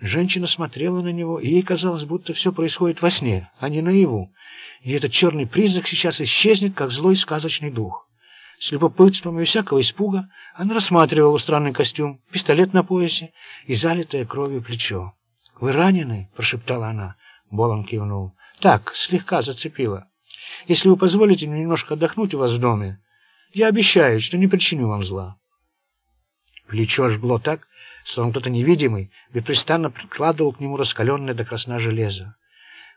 Женщина смотрела на него, и ей казалось, будто все происходит во сне, а не наяву. И этот черный призрак сейчас исчезнет, как злой сказочный дух. С любопытством и всякого испуга она рассматривала странный костюм, пистолет на поясе и залитое кровью плечо. «Вы ранены?» – прошептала она. Болон кивнул. «Так, слегка зацепила. Если вы позволите мне немножко отдохнуть у вас в доме, я обещаю, что не причиню вам зла». Плечо жгло так, словно кто-то невидимый беспрестанно прикладывал к нему раскаленное до красна железо.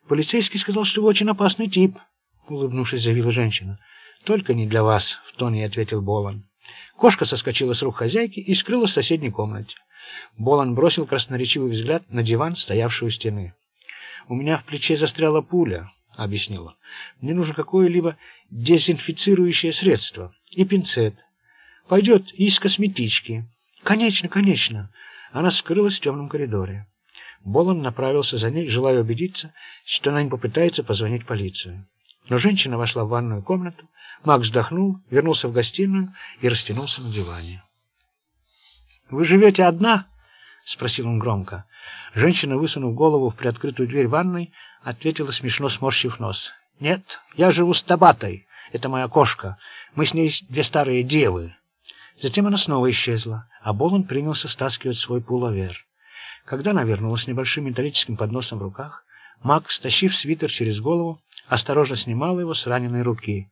«Полицейский сказал, что вы очень опасный тип», — улыбнувшись, заявила женщина. «Только не для вас», — в тоне ответил Болон. Кошка соскочила с рук хозяйки и скрылась в соседней комнате. Болон бросил красноречивый взгляд на диван, стоявший у стены. «У меня в плече застряла пуля», — объяснила. «Мне нужно какое-либо дезинфицирующее средство и пинцет. Пойдет из косметички». «Конечно, конечно!» Она скрылась в темном коридоре. Болон направился за ней, желая убедиться, что она не попытается позвонить в полицию. Но женщина вошла в ванную комнату, Макс вздохнул, вернулся в гостиную и растянулся на диване. «Вы живете одна?» — спросил он громко. Женщина, высунув голову в приоткрытую дверь ванной, ответила, смешно сморщив нос. «Нет, я живу с Табатой. Это моя кошка. Мы с ней две старые девы». Затем она снова исчезла, а Болон принялся стаскивать свой пуловер. Когда она вернулась с небольшим металлическим подносом в руках, Мак, стащив свитер через голову, осторожно снимал его с раненой руки.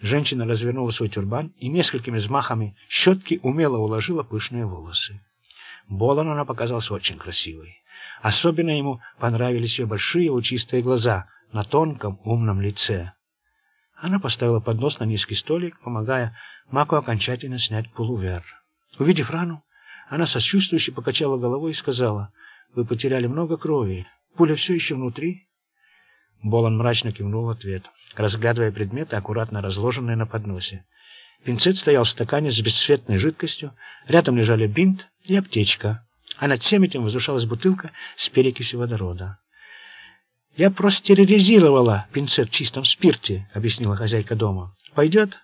Женщина развернула свой тюрбан и несколькими взмахами щетки умело уложила пышные волосы. Болон она показалась очень красивой. Особенно ему понравились ее большие лучистые глаза на тонком умном лице. Она поставила поднос на низкий столик, помогая Маку окончательно снять полувер. Увидев рану, она сочувствующе покачала головой и сказала, «Вы потеряли много крови. Пуля все еще внутри?» Болон мрачно кивнул в ответ, разглядывая предметы, аккуратно разложенные на подносе. Пинцет стоял в стакане с бесцветной жидкостью, рядом лежали бинт и аптечка, а над всем этим возвышалась бутылка с перекисью водорода. «Я простерилизировала пинцет в чистом спирте», — объяснила хозяйка дома. «Пойдет?»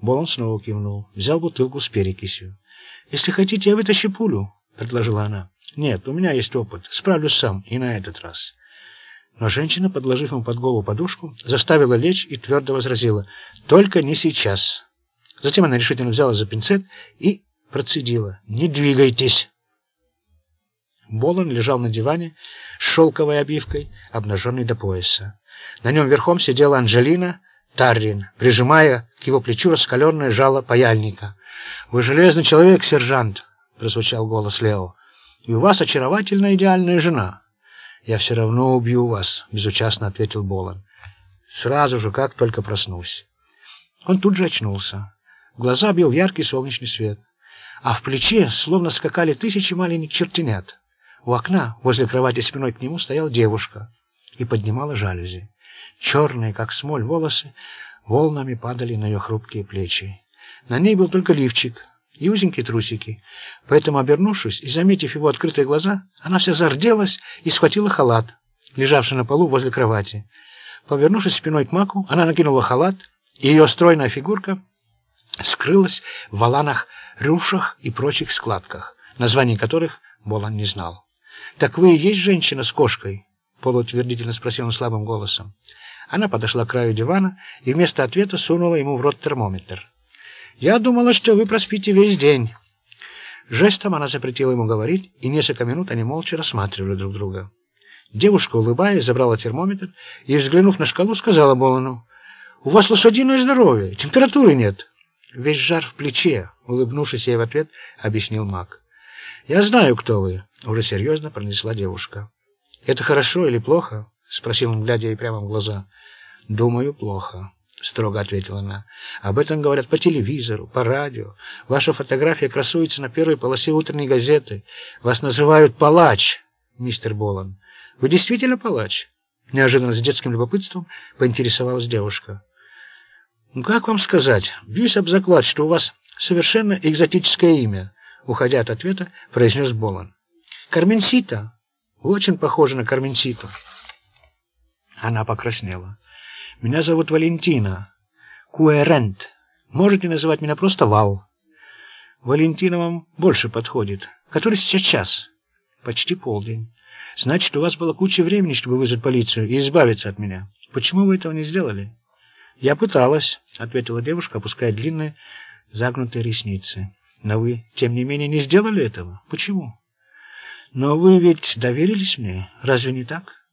Болон снова кивнул, взял бутылку с перекисью. «Если хотите, я вытащу пулю», — предложила она. «Нет, у меня есть опыт. Справлюсь сам, и на этот раз». Но женщина, подложив ему под голову подушку, заставила лечь и твердо возразила. «Только не сейчас». Затем она решительно взяла за пинцет и процедила. «Не двигайтесь». Болон лежал на диване с шелковой обивкой, обнаженный до пояса. На нем верхом сидела Анжелина Таррин, прижимая к его плечу раскаленное жало паяльника. «Вы железный человек, сержант!» — прозвучал голос Лео. «И у вас очаровательная идеальная жена». «Я все равно убью вас», — безучастно ответил Болон. «Сразу же, как только проснусь». Он тут же очнулся. В глаза бил яркий солнечный свет, а в плече словно скакали тысячи маленьких чертенят. У окна, возле кровати спиной к нему, стояла девушка и поднимала жалюзи. Черные, как смоль, волосы волнами падали на ее хрупкие плечи. На ней был только лифчик и узенькие трусики. Поэтому, обернувшись и заметив его открытые глаза, она вся зарделась и схватила халат, лежавший на полу возле кровати. Повернувшись спиной к маку, она накинула халат, и ее стройная фигурка скрылась в валанах, рюшах и прочих складках, названий которых Болан не знал. «Так вы и есть женщина с кошкой?» — полуутвердительно спросил он слабым голосом. Она подошла к краю дивана и вместо ответа сунула ему в рот термометр. «Я думала, что вы проспите весь день». Жестом она запретила ему говорить, и несколько минут они молча рассматривали друг друга. Девушка, улыбаясь, забрала термометр и, взглянув на шкалу, сказала Болону, «У вас лошадиное здоровье, температуры нет». «Весь жар в плече», — улыбнувшись ей в ответ, объяснил маг. «Я знаю, кто вы», — уже серьезно пронесла девушка. «Это хорошо или плохо?» — спросил он, глядя ей прямо в глаза. «Думаю, плохо», — строго ответила она. «Об этом говорят по телевизору, по радио. Ваша фотография красуется на первой полосе утренней газеты. Вас называют палач, мистер Болан. Вы действительно палач?» Неожиданно с детским любопытством поинтересовалась девушка. «Ну, как вам сказать? Бьюсь об заклад, что у вас совершенно экзотическое имя» уходя от ответа, произнес Болан. «Карменсита! Очень похоже на Карменситу!» Она покраснела. «Меня зовут Валентина. Куэрент. Можете называть меня просто Вал. Валентина вам больше подходит. Который сейчас час?» Почти полдень. Значит, у вас было куча времени, чтобы вызвать полицию и избавиться от меня. Почему вы этого не сделали? Я пыталась, ответила девушка, опуская длинные загнутые ресницы. Но вы, тем не менее, не сделали этого. Почему? Но вы ведь доверились мне, разве не так?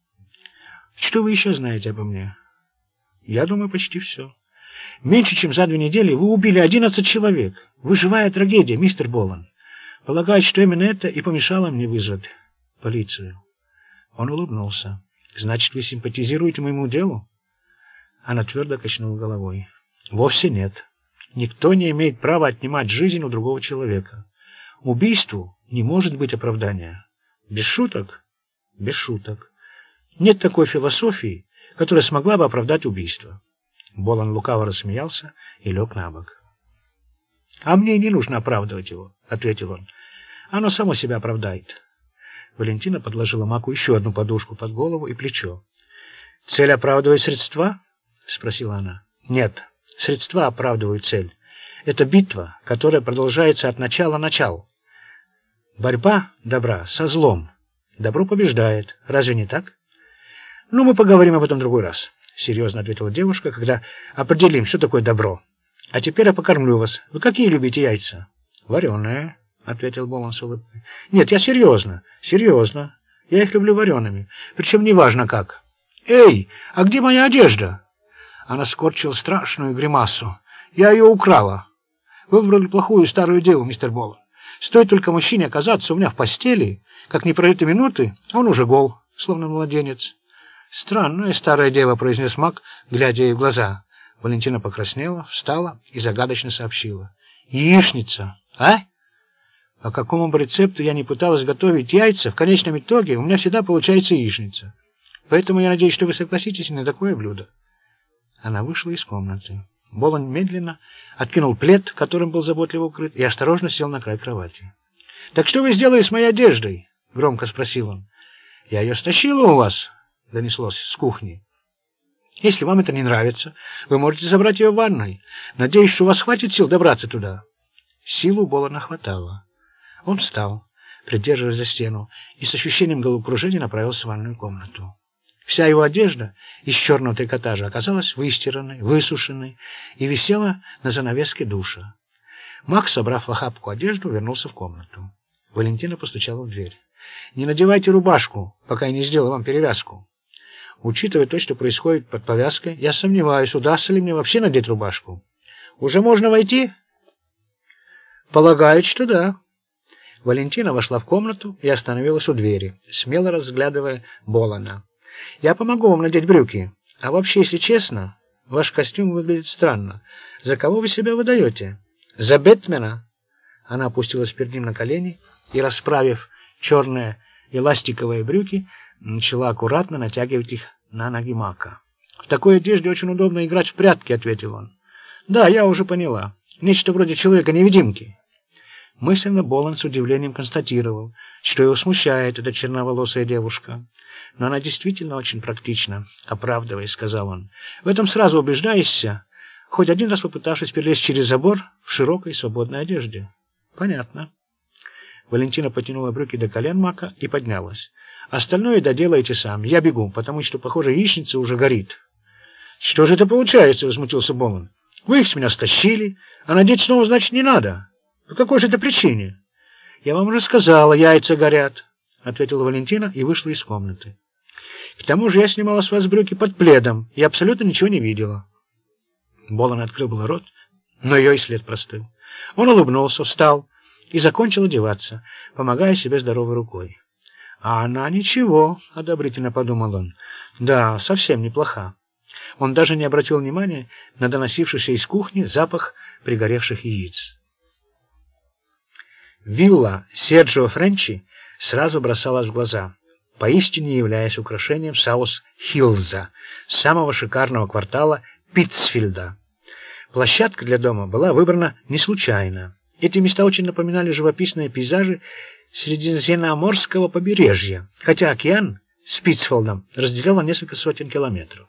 Что вы еще знаете обо мне? Я думаю, почти все. Меньше чем за две недели вы убили одиннадцать человек. Вы живая трагедия, мистер Болан. Полагаю, что именно это и помешало мне вызвать полицию. Он улыбнулся. Значит, вы симпатизируете моему делу? Она твердо качнула головой. Вовсе нет. Никто не имеет права отнимать жизнь у другого человека. Убийству не может быть оправдания. Без шуток? Без шуток. Нет такой философии, которая смогла бы оправдать убийство. Болон лукаво рассмеялся и лег на бок. «А мне не нужно оправдывать его», — ответил он. «Оно само себя оправдает». Валентина подложила Маку еще одну подушку под голову и плечо. «Цель оправдывает средства?» — спросила она. «Нет, средства оправдывают цель. Это битва, которая продолжается от начала начал. Борьба добра со злом. Добро побеждает. Разве не так?» «Ну, мы поговорим об этом в другой раз», — серьезно ответила девушка, «когда определим, что такое добро. А теперь я покормлю вас. Вы какие любите яйца?» «Вареные». — ответил Болон с улыбкой. — Нет, я серьезно, серьезно. Я их люблю вареными, причем неважно как. — Эй, а где моя одежда? Она скорчила страшную гримасу. — Я ее украла. Вы выбрали плохую старую деву, мистер Болон. Стоит только мужчине оказаться у меня в постели, как не пройдет минуты, а он уже гол, словно младенец. — Странная старая дева, — произнес маг, глядя ей в глаза. Валентина покраснела, встала и загадочно сообщила. — Яичница, а? — по какому бы рецепту я не пыталась готовить яйца, в конечном итоге у меня всегда получается яичница. Поэтому я надеюсь, что вы согласитесь на такое блюдо. Она вышла из комнаты. Болон медленно откинул плед, которым был заботливо укрыт, и осторожно сел на край кровати. «Так что вы сделали с моей одеждой?» — громко спросил он. «Я ее стащила у вас», — донеслось с кухни. «Если вам это не нравится, вы можете забрать ее в ванной. Надеюсь, что у вас хватит сил добраться туда». Силу Болона хватало. Он встал, придерживая за стену, и с ощущением головокружения направился в ванную комнату. Вся его одежда из черного трикотажа оказалась выстиранной, высушенной и висела на занавеске душа. Макс, собрав в охапку одежду, вернулся в комнату. Валентина постучала в дверь. «Не надевайте рубашку, пока я не сделаю вам перевязку. Учитывая то, что происходит под повязкой, я сомневаюсь, удастся ли мне вообще надеть рубашку. Уже можно войти?» «Полагаю, что да». Валентина вошла в комнату и остановилась у двери, смело разглядывая Болана. «Я помогу вам надеть брюки. А вообще, если честно, ваш костюм выглядит странно. За кого вы себя выдаете? За Бэтмена?» Она опустилась перед ним на колени и, расправив черные эластиковые брюки, начала аккуратно натягивать их на ноги Мака. «В такой одежде очень удобно играть в прятки», — ответил он. «Да, я уже поняла. Нечто вроде человека-невидимки». Мысленно Болан с удивлением констатировал, что его смущает эта черноволосая девушка. Но она действительно очень практична, оправдываясь, сказал он. В этом сразу убеждаешься, хоть один раз попытавшись перелезть через забор в широкой свободной одежде. Понятно. Валентина потянула брюки до колен Мака и поднялась. Остальное доделайте сам. Я бегу, потому что, похоже, яичница уже горит. Что же это получается, возмутился Болан. Вы их с меня стащили, а надеть снова, значит, не надо. По какой же это причине? Я вам уже сказала, яйца горят, ответила Валентина и вышла из комнаты. К тому же я снимала с вас брюки под пледом и абсолютно ничего не видела. Болон открыл был рот, но ее и след простыл. Он улыбнулся, встал и закончил одеваться, помогая себе здоровой рукой. «А она ничего», — одобрительно подумал он. «Да, совсем неплоха». Он даже не обратил внимания на доносившийся из кухни запах пригоревших яиц. Вилла Серджио Френчи сразу бросалась в глаза, поистине являясь украшением Саус-Хиллза, самого шикарного квартала Питцфилда. Площадка для дома была выбрана не случайно. Эти места очень напоминали живописные пейзажи Средиземноморского побережья, хотя океан с Питцфилдом разделял несколько сотен километров.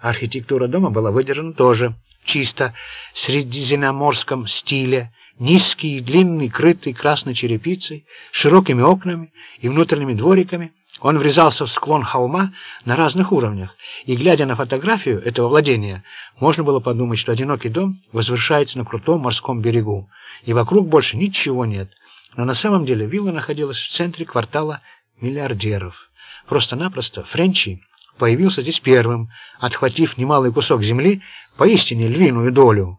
Архитектура дома была выдержана тоже чисто в средиземноморском стиле, низкий длинный, крытый красной черепицей, широкими окнами и внутренними двориками, он врезался в склон холма на разных уровнях, и, глядя на фотографию этого владения, можно было подумать, что одинокий дом возвышается на крутом морском берегу, и вокруг больше ничего нет. Но на самом деле вилла находилась в центре квартала миллиардеров. Просто-напросто Френчи появился здесь первым, отхватив немалый кусок земли, поистине львиную долю.